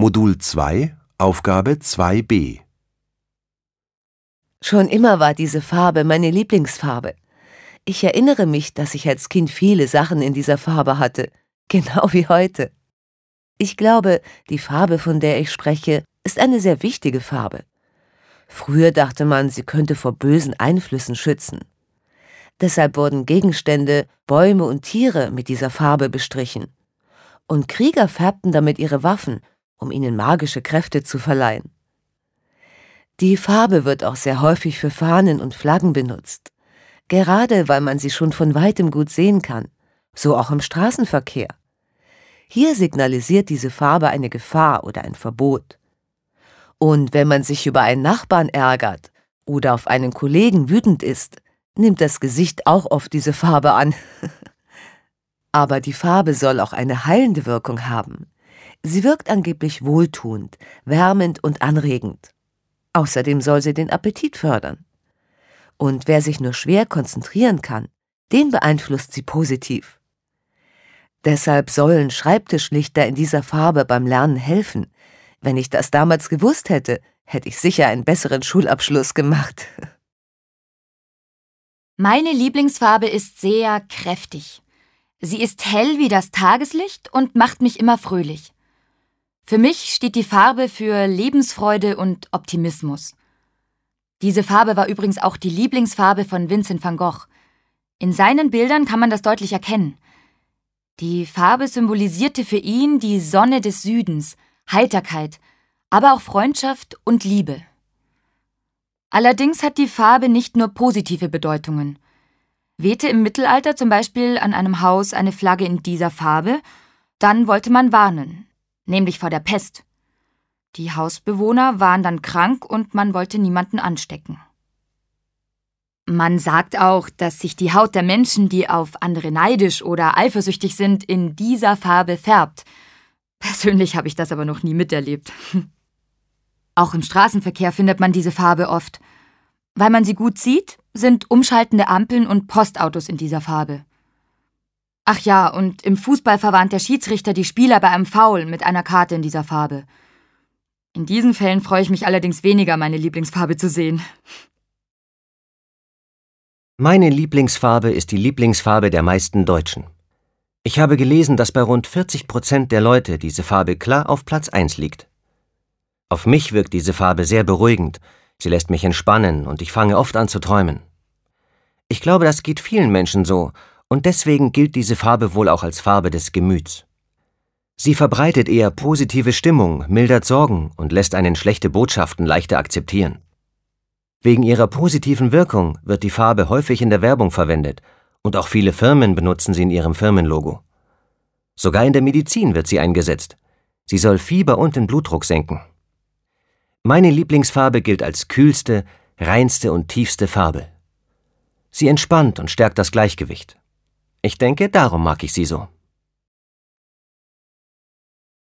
Modul 2, Aufgabe 2b. Schon immer war diese Farbe meine Lieblingsfarbe. Ich erinnere mich, dass ich als Kind viele Sachen in dieser Farbe hatte, genau wie heute. Ich glaube, die Farbe, von der ich spreche, ist eine sehr wichtige Farbe. Früher dachte man, sie könnte vor bösen Einflüssen schützen. Deshalb wurden Gegenstände, Bäume und Tiere mit dieser Farbe bestrichen. Und Krieger färbten damit ihre Waffen, um ihnen magische Kräfte zu verleihen. Die Farbe wird auch sehr häufig für Fahnen und Flaggen benutzt, gerade weil man sie schon von weitem gut sehen kann, so auch im Straßenverkehr. Hier signalisiert diese Farbe eine Gefahr oder ein Verbot. Und wenn man sich über einen Nachbarn ärgert oder auf einen Kollegen wütend ist, nimmt das Gesicht auch oft diese Farbe an. Aber die Farbe soll auch eine heilende Wirkung haben. Sie wirkt angeblich wohltuend, wärmend und anregend. Außerdem soll sie den Appetit fördern. Und wer sich nur schwer konzentrieren kann, den beeinflusst sie positiv. Deshalb sollen Schreibtischlichter in dieser Farbe beim Lernen helfen. Wenn ich das damals gewusst hätte, hätte ich sicher einen besseren Schulabschluss gemacht. Meine Lieblingsfarbe ist sehr kräftig. Sie ist hell wie das Tageslicht und macht mich immer fröhlich. Für mich steht die Farbe für Lebensfreude und Optimismus. Diese Farbe war übrigens auch die Lieblingsfarbe von Vincent van Gogh. In seinen Bildern kann man das deutlich erkennen. Die Farbe symbolisierte für ihn die Sonne des Südens, Heiterkeit, aber auch Freundschaft und Liebe. Allerdings hat die Farbe nicht nur positive Bedeutungen. Wehte im Mittelalter zum Beispiel an einem Haus eine Flagge in dieser Farbe, dann wollte man warnen, nämlich vor der Pest. Die Hausbewohner waren dann krank und man wollte niemanden anstecken. Man sagt auch, dass sich die Haut der Menschen, die auf andere neidisch oder eifersüchtig sind, in dieser Farbe färbt. Persönlich habe ich das aber noch nie miterlebt. Auch im Straßenverkehr findet man diese Farbe oft. Weil man sie gut sieht, sind umschaltende Ampeln und Postautos in dieser Farbe. Ach ja, und im Fußball verwarnt der Schiedsrichter die Spieler bei einem Foul mit einer Karte in dieser Farbe. In diesen Fällen freue ich mich allerdings weniger, meine Lieblingsfarbe zu sehen. Meine Lieblingsfarbe ist die Lieblingsfarbe der meisten Deutschen. Ich habe gelesen, dass bei rund 40 Prozent der Leute diese Farbe klar auf Platz 1 liegt. Auf mich wirkt diese Farbe sehr beruhigend, sie lässt mich entspannen und ich fange oft an zu träumen. Ich glaube, das geht vielen Menschen so und deswegen gilt diese Farbe wohl auch als Farbe des Gemüts. Sie verbreitet eher positive Stimmung, mildert Sorgen und lässt einen schlechte Botschaften leichter akzeptieren. Wegen ihrer positiven Wirkung wird die Farbe häufig in der Werbung verwendet und auch viele Firmen benutzen sie in ihrem Firmenlogo. Sogar in der Medizin wird sie eingesetzt. Sie soll Fieber und den Blutdruck senken. Meine Lieblingsfarbe gilt als kühlste, reinste und tiefste Farbe. Sie entspannt und stärkt das Gleichgewicht. Ich denke, darum mag ich sie so.